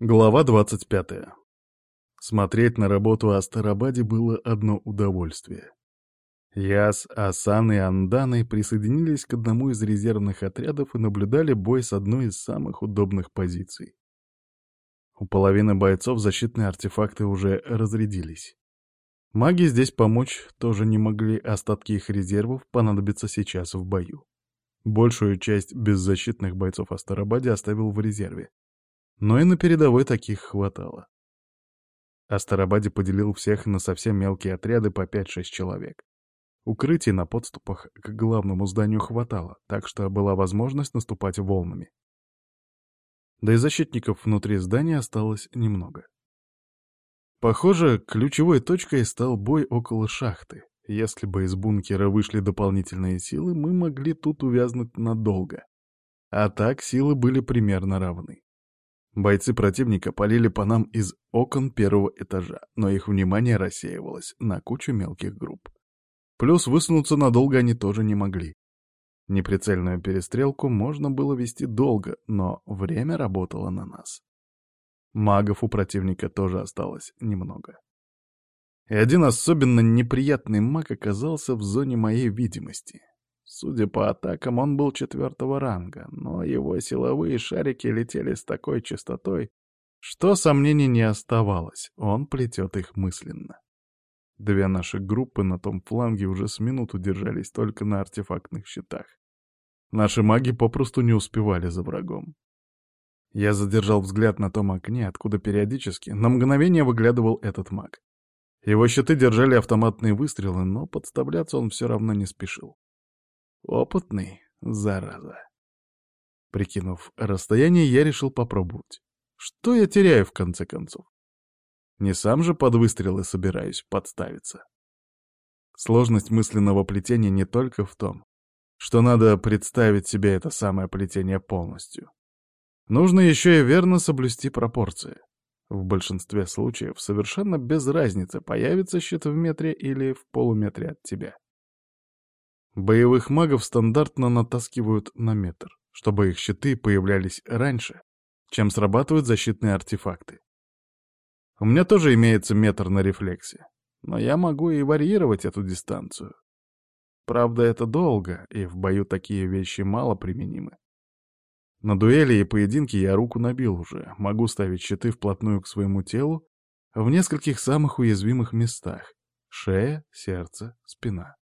Глава 25. Смотреть на работу Астарабаде было одно удовольствие. Я Асан и Анданой присоединились к одному из резервных отрядов и наблюдали бой с одной из самых удобных позиций. У половины бойцов защитные артефакты уже разрядились. Маги здесь помочь тоже не могли, остатки их резервов понадобятся сейчас в бою. Большую часть беззащитных бойцов Астарабаде оставил в резерве, но и на передовой таких хватало. Астарабаде поделил всех на совсем мелкие отряды по 5-6 человек. Укрытий на подступах к главному зданию хватало, так что была возможность наступать волнами. Да и защитников внутри здания осталось немного. Похоже, ключевой точкой стал бой около шахты. Если бы из бункера вышли дополнительные силы, мы могли тут увязнуть надолго. А так силы были примерно равны. Бойцы противника полили по нам из окон первого этажа, но их внимание рассеивалось на кучу мелких групп. Плюс высунуться надолго они тоже не могли. Неприцельную перестрелку можно было вести долго, но время работало на нас. Магов у противника тоже осталось немного. И один особенно неприятный маг оказался в зоне моей видимости. Судя по атакам, он был четвертого ранга, но его силовые шарики летели с такой частотой, что сомнений не оставалось, он плетет их мысленно. Две наши группы на том фланге уже с минуту держались только на артефактных щитах. Наши маги попросту не успевали за врагом. Я задержал взгляд на том окне, откуда периодически на мгновение выглядывал этот маг. Его щиты держали автоматные выстрелы, но подставляться он все равно не спешил. Опытный, зараза. Прикинув расстояние, я решил попробовать. Что я теряю, в конце концов? Не сам же под выстрелы собираюсь подставиться. Сложность мысленного плетения не только в том, что надо представить себе это самое плетение полностью. Нужно еще и верно соблюсти пропорции. В большинстве случаев совершенно без разницы, появится щит в метре или в полуметре от тебя. Боевых магов стандартно натаскивают на метр, чтобы их щиты появлялись раньше, чем срабатывают защитные артефакты. У меня тоже имеется метр на рефлексе, но я могу и варьировать эту дистанцию. Правда, это долго, и в бою такие вещи мало применимы. На дуэли и поединке я руку набил уже, могу ставить щиты вплотную к своему телу в нескольких самых уязвимых местах — шея, сердце, спина.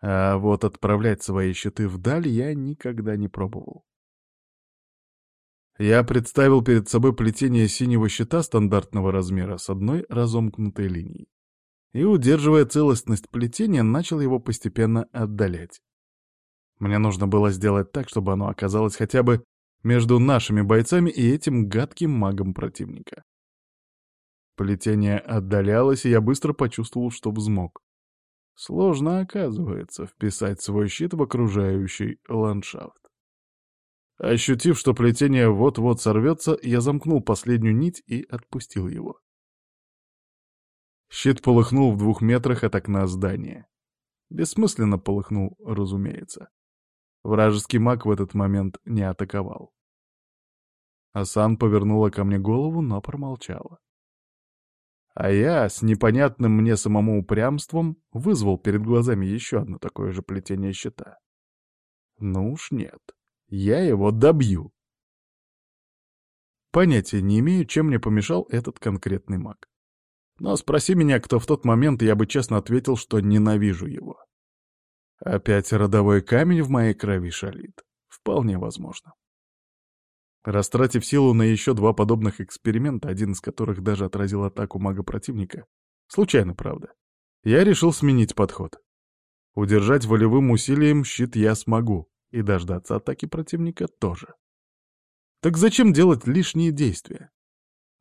А вот отправлять свои щиты вдаль я никогда не пробовал. Я представил перед собой плетение синего щита стандартного размера с одной разомкнутой линией. И, удерживая целостность плетения, начал его постепенно отдалять. Мне нужно было сделать так, чтобы оно оказалось хотя бы между нашими бойцами и этим гадким магом противника. Плетение отдалялось, и я быстро почувствовал, что взмок. Сложно, оказывается, вписать свой щит в окружающий ландшафт. Ощутив, что плетение вот-вот сорвется, я замкнул последнюю нить и отпустил его. Щит полыхнул в двух метрах от окна здания. Бессмысленно полыхнул, разумеется. Вражеский маг в этот момент не атаковал. Асан повернула ко мне голову, но промолчала. А я с непонятным мне самому упрямством вызвал перед глазами еще одно такое же плетение щита. Ну уж нет, я его добью. Понятия не имею, чем мне помешал этот конкретный маг. Но спроси меня, кто в тот момент, я бы честно ответил, что ненавижу его. Опять родовой камень в моей крови шалит. Вполне возможно. Растратив силу на еще два подобных эксперимента, один из которых даже отразил атаку мага противника, случайно, правда, я решил сменить подход. Удержать волевым усилием щит я смогу, и дождаться атаки противника тоже. Так зачем делать лишние действия?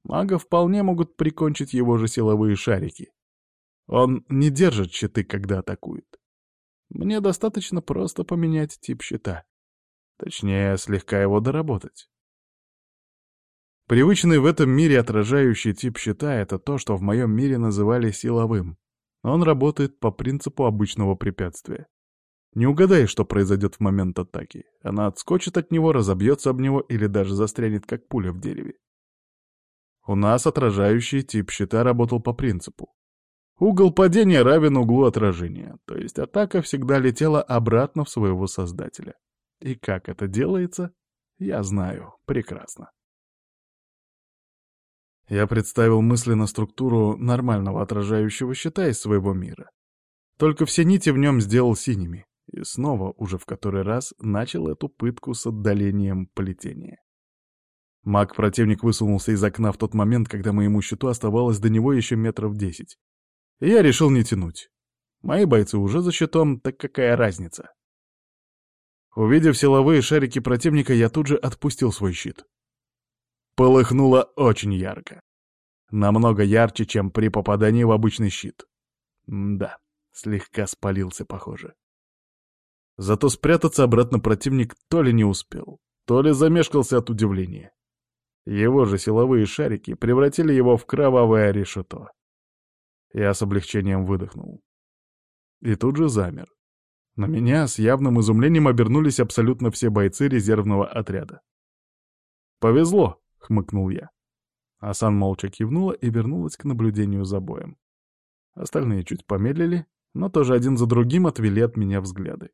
Мага вполне могут прикончить его же силовые шарики. Он не держит щиты, когда атакует. Мне достаточно просто поменять тип щита. Точнее, слегка его доработать. Привычный в этом мире отражающий тип щита — это то, что в моем мире называли силовым. Он работает по принципу обычного препятствия. Не угадаешь, что произойдет в момент атаки. Она отскочит от него, разобьется об него или даже застрянет, как пуля в дереве. У нас отражающий тип щита работал по принципу. Угол падения равен углу отражения, то есть атака всегда летела обратно в своего создателя. И как это делается, я знаю прекрасно. Я представил мысленно структуру нормального отражающего щита из своего мира. Только все нити в нем сделал синими, и снова, уже в который раз, начал эту пытку с отдалением плетения. Маг-противник высунулся из окна в тот момент, когда моему щиту оставалось до него еще метров десять. И я решил не тянуть. Мои бойцы уже за щитом, так какая разница? Увидев силовые шарики противника, я тут же отпустил свой щит. Полыхнуло очень ярко. Намного ярче, чем при попадании в обычный щит. Да, слегка спалился, похоже. Зато спрятаться обратно противник то ли не успел, то ли замешкался от удивления. Его же силовые шарики превратили его в кровавое решето. Я с облегчением выдохнул. И тут же замер. На меня с явным изумлением обернулись абсолютно все бойцы резервного отряда. «Повезло!» — хмыкнул я. Асан молча кивнула и вернулась к наблюдению за боем. Остальные чуть помедлили, но тоже один за другим отвели от меня взгляды.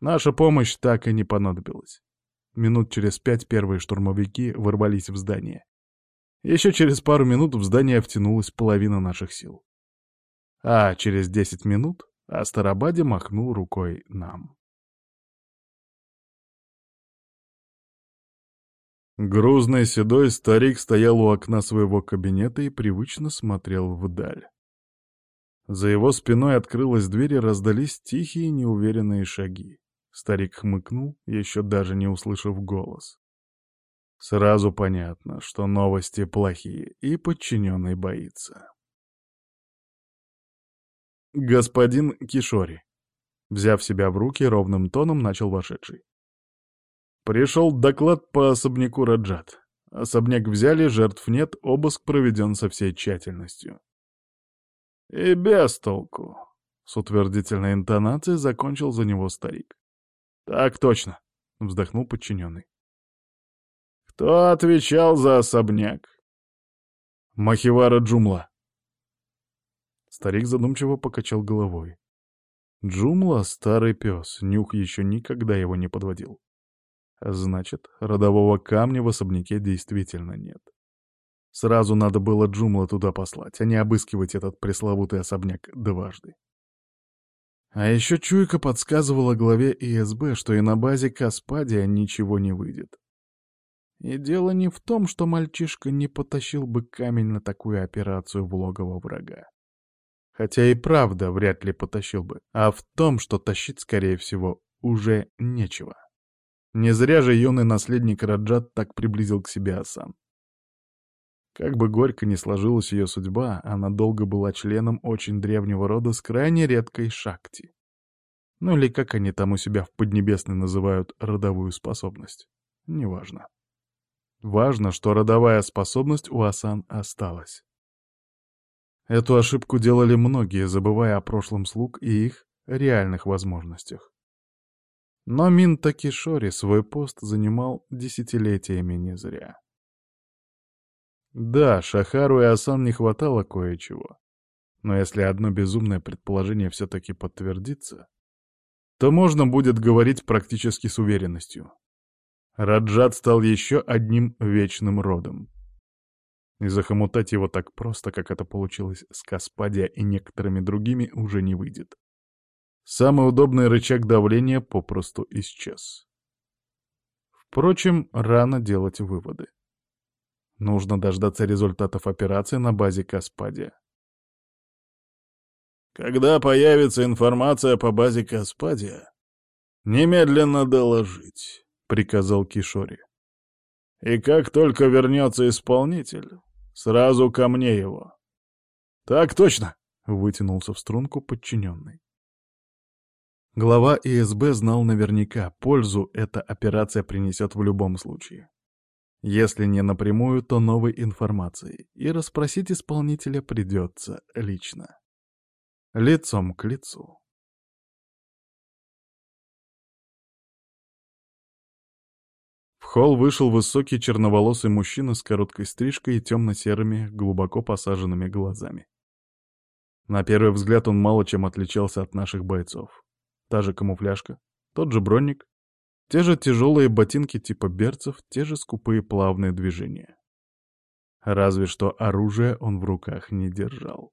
Наша помощь так и не понадобилась. Минут через пять первые штурмовики ворвались в здание. Еще через пару минут в здание втянулась половина наших сил. А через десять минут Астарабаде махнул рукой нам. Грузный седой старик стоял у окна своего кабинета и привычно смотрел вдаль. За его спиной открылась дверь и раздались тихие неуверенные шаги. Старик хмыкнул, еще даже не услышав голос. Сразу понятно, что новости плохие, и подчиненный боится. «Господин Кишори», — взяв себя в руки, ровным тоном начал вошедший. Пришел доклад по особняку Раджат. Особняк взяли, жертв нет, обыск проведен со всей тщательностью. И без толку. С утвердительной интонацией закончил за него старик. Так точно, вздохнул подчиненный. Кто отвечал за особняк? Махивара Джумла. Старик задумчиво покачал головой. Джумла — старый пес, нюх еще никогда его не подводил. Значит, родового камня в особняке действительно нет. Сразу надо было Джумла туда послать, а не обыскивать этот пресловутый особняк дважды. А еще чуйка подсказывала главе ИСБ, что и на базе Каспадия ничего не выйдет. И дело не в том, что мальчишка не потащил бы камень на такую операцию в логово врага. Хотя и правда вряд ли потащил бы, а в том, что тащить, скорее всего, уже нечего. Не зря же юный наследник Раджат так приблизил к себе Асан. Как бы горько ни сложилась ее судьба, она долго была членом очень древнего рода с крайне редкой шакти. Ну или как они там у себя в Поднебесной называют родовую способность. Неважно. Важно, что родовая способность у Асан осталась. Эту ошибку делали многие, забывая о прошлом слуг и их реальных возможностях. Но Мин Такишори свой пост занимал десятилетиями не зря. Да, Шахару и Асан не хватало кое-чего. Но если одно безумное предположение все-таки подтвердится, то можно будет говорить практически с уверенностью. Раджат стал еще одним вечным родом. И захомутать его так просто, как это получилось с Каспадия и некоторыми другими, уже не выйдет. Самый удобный рычаг давления попросту исчез. Впрочем, рано делать выводы. Нужно дождаться результатов операции на базе Каспадия. Когда появится информация по базе Каспадия, немедленно доложить, — приказал Кишори. И как только вернется исполнитель, сразу ко мне его. Так точно, — вытянулся в струнку подчиненный. Глава ИСБ знал наверняка, пользу эта операция принесет в любом случае. Если не напрямую, то новой информацией, и расспросить исполнителя придется лично. Лицом к лицу. холл вышел высокий черноволосый мужчина с короткой стрижкой и темно-серыми, глубоко посаженными глазами. На первый взгляд он мало чем отличался от наших бойцов. Та же камуфляжка, тот же броник, те же тяжелые ботинки типа берцев, те же скупые плавные движения. Разве что оружие он в руках не держал.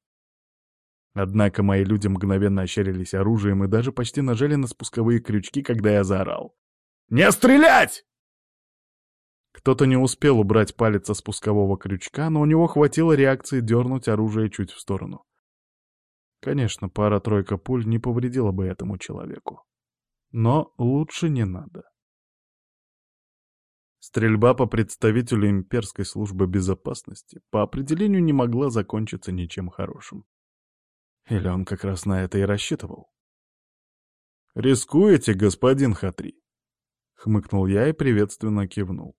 Однако мои люди мгновенно ощерились оружием и даже почти нажали на спусковые крючки, когда я заорал. «Не стрелять!» Кто-то не успел убрать палец со спускового крючка, но у него хватило реакции дернуть оружие чуть в сторону. Конечно, пара-тройка пуль не повредила бы этому человеку. Но лучше не надо. Стрельба по представителю имперской службы безопасности по определению не могла закончиться ничем хорошим. Или он как раз на это и рассчитывал? «Рискуете, господин Хатри?» — хмыкнул я и приветственно кивнул.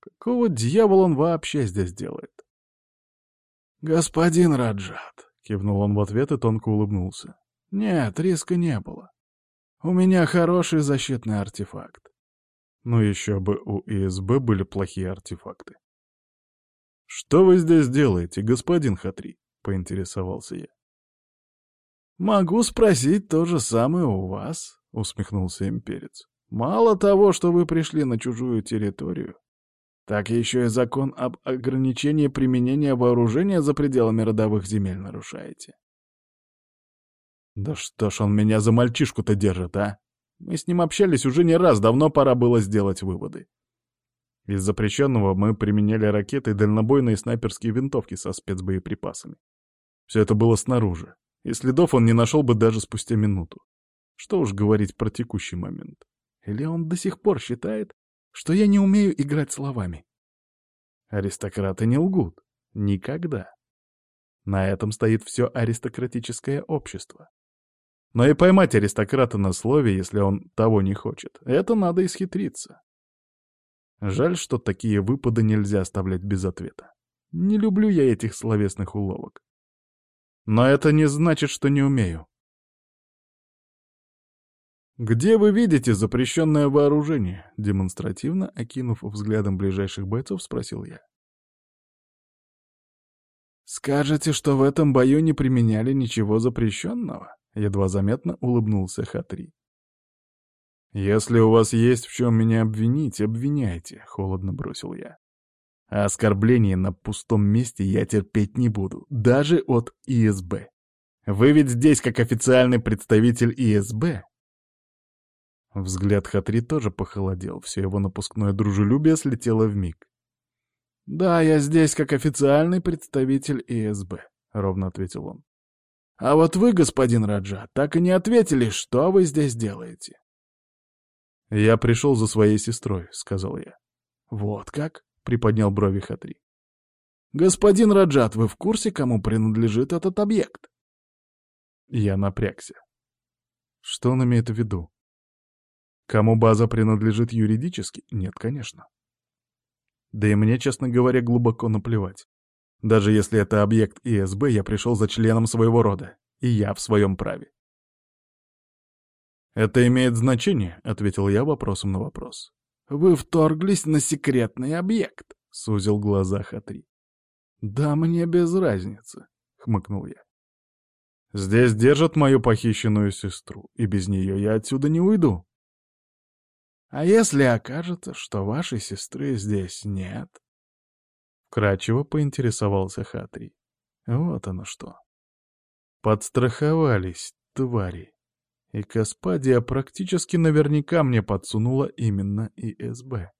«Какого дьявола он вообще здесь делает?» «Господин Раджат», — кивнул он в ответ и тонко улыбнулся. «Нет, риска не было. У меня хороший защитный артефакт. Ну еще бы у ИСБ были плохие артефакты. «Что вы здесь делаете, господин Хатри?» — поинтересовался я. «Могу спросить то же самое у вас», — усмехнулся имперец. «Мало того, что вы пришли на чужую территорию, так еще и закон об ограничении применения вооружения за пределами родовых земель нарушаете. Да что ж он меня за мальчишку-то держит, а? Мы с ним общались уже не раз, давно пора было сделать выводы. Из запрещенного мы применяли ракеты дальнобойные снайперские винтовки со спецбоеприпасами. Все это было снаружи, и следов он не нашел бы даже спустя минуту. Что уж говорить про текущий момент. Или он до сих пор считает, что я не умею играть словами. Аристократы не лгут. Никогда. На этом стоит все аристократическое общество. Но и поймать аристократа на слове, если он того не хочет, это надо исхитриться. Жаль, что такие выпады нельзя оставлять без ответа. Не люблю я этих словесных уловок. Но это не значит, что не умею. «Где вы видите запрещенное вооружение?» Демонстративно, окинув взглядом ближайших бойцов, спросил я. «Скажете, что в этом бою не применяли ничего запрещенного?» Едва заметно улыбнулся Хатри. «Если у вас есть в чем меня обвинить, обвиняйте», — холодно бросил я. А оскорбления на пустом месте я терпеть не буду, даже от ИСБ. Вы ведь здесь как официальный представитель ИСБ, Взгляд Хатри тоже похолодел, все его напускное дружелюбие слетело в миг. «Да, я здесь как официальный представитель ИСБ», — ровно ответил он. «А вот вы, господин Раджа, так и не ответили, что вы здесь делаете». «Я пришел за своей сестрой», — сказал я. «Вот как?» — приподнял брови Хатри. «Господин Раджат, вы в курсе, кому принадлежит этот объект?» Я напрягся. Что он имеет в виду? Кому база принадлежит юридически? Нет, конечно. Да и мне, честно говоря, глубоко наплевать. Даже если это объект ИСБ, я пришел за членом своего рода, и я в своем праве. «Это имеет значение», — ответил я вопросом на вопрос. «Вы вторглись на секретный объект», — сузил глаза Хатри. «Да мне без разницы», — хмыкнул я. «Здесь держат мою похищенную сестру, и без нее я отсюда не уйду». А если окажется, что вашей сестры здесь нет? Вкратчиво поинтересовался Хатри. Вот оно что. Подстраховались, твари. И Каспадия практически наверняка мне подсунула именно ИСБ.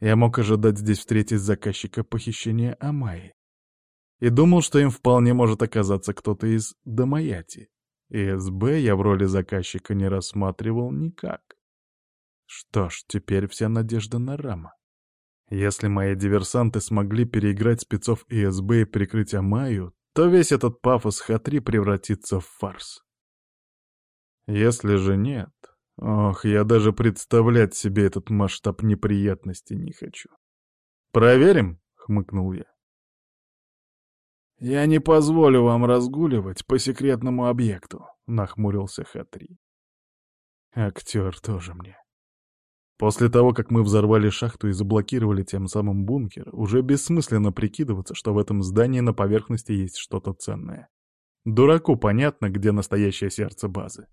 Я мог ожидать здесь встретить заказчика похищения Амайи. И думал, что им вполне может оказаться кто-то из Дамаяти. ИСБ я в роли заказчика не рассматривал никак. Что ж, теперь вся надежда на Рама. Если мои диверсанты смогли переиграть спецов ИСБ и прикрыть Амаю, то весь этот пафос Хатри превратится в фарс. Если же нет... Ох, я даже представлять себе этот масштаб неприятностей не хочу. «Проверим?» — хмыкнул я. «Я не позволю вам разгуливать по секретному объекту», — нахмурился Хатри. «Актер тоже мне. После того, как мы взорвали шахту и заблокировали тем самым бункер, уже бессмысленно прикидываться, что в этом здании на поверхности есть что-то ценное. Дураку понятно, где настоящее сердце базы.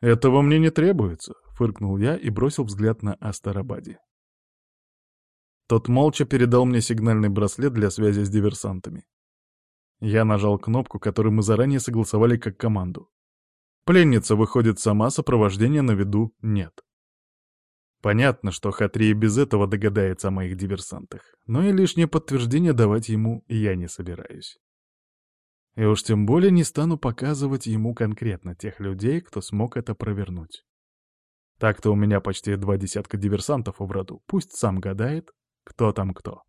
«Этого мне не требуется», — фыркнул я и бросил взгляд на Астарабаде. Тот молча передал мне сигнальный браслет для связи с диверсантами. Я нажал кнопку, которую мы заранее согласовали как команду. Пленница выходит сама, сопровождения на виду нет. Понятно, что Хатри и без этого догадается о моих диверсантах, но и лишнее подтверждение давать ему я не собираюсь. И уж тем более не стану показывать ему конкретно тех людей, кто смог это провернуть. Так-то у меня почти два десятка диверсантов в роду, пусть сам гадает, кто там кто.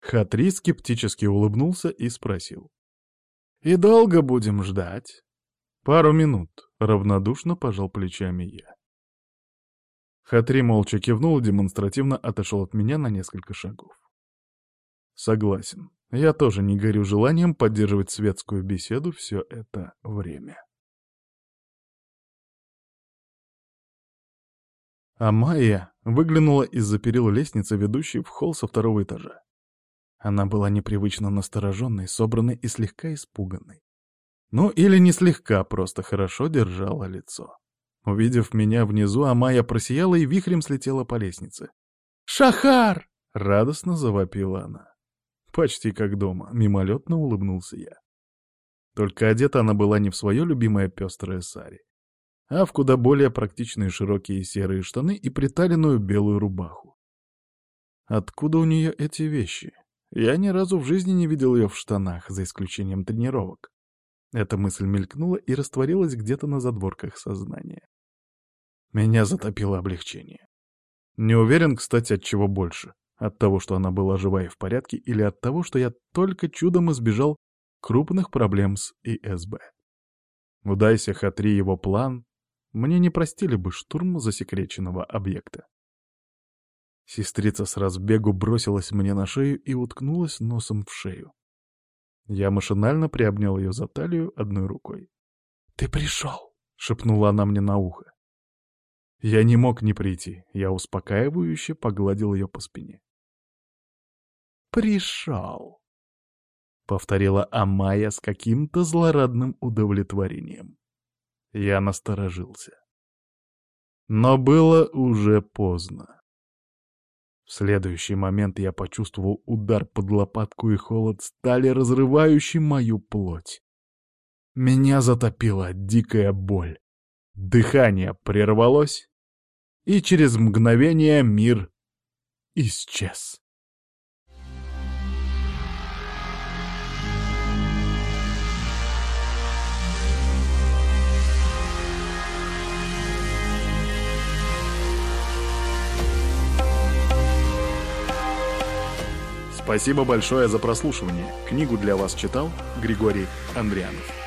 Хатри скептически улыбнулся и спросил. «И долго будем ждать?» «Пару минут», — равнодушно пожал плечами я. Хатри молча кивнул и демонстративно отошел от меня на несколько шагов. Согласен, я тоже не горю желанием поддерживать светскую беседу все это время. А Майя выглянула из-за перил лестницы, ведущей в холл со второго этажа. Она была непривычно настороженной, собранной и слегка испуганной. Ну или не слегка, просто хорошо держала лицо. Увидев меня внизу, Амая просияла и вихрем слетела по лестнице. «Шахар!» — радостно завопила она. Почти как дома, мимолетно улыбнулся я. Только одета она была не в свое любимое пестрое сари, а в куда более практичные широкие серые штаны и приталенную белую рубаху. Откуда у нее эти вещи? Я ни разу в жизни не видел ее в штанах, за исключением тренировок. Эта мысль мелькнула и растворилась где-то на задворках сознания. Меня затопило облегчение. Не уверен, кстати, от чего больше. От того, что она была жива и в порядке, или от того, что я только чудом избежал крупных проблем с ИСБ. Удайся Хатри его план, мне не простили бы штурм засекреченного объекта. Сестрица с разбегу бросилась мне на шею и уткнулась носом в шею. Я машинально приобнял ее за талию одной рукой. «Ты пришел!» — шепнула она мне на ухо. Я не мог не прийти. Я успокаивающе погладил ее по спине. «Пришел!» — повторила Амая с каким-то злорадным удовлетворением. Я насторожился. Но было уже поздно. В следующий момент я почувствовал удар под лопатку и холод стали, разрывающий мою плоть. Меня затопила дикая боль. Дыхание прервалось, и через мгновение мир исчез. Спасибо большое за прослушивание. Книгу для вас читал Григорий Андрианов.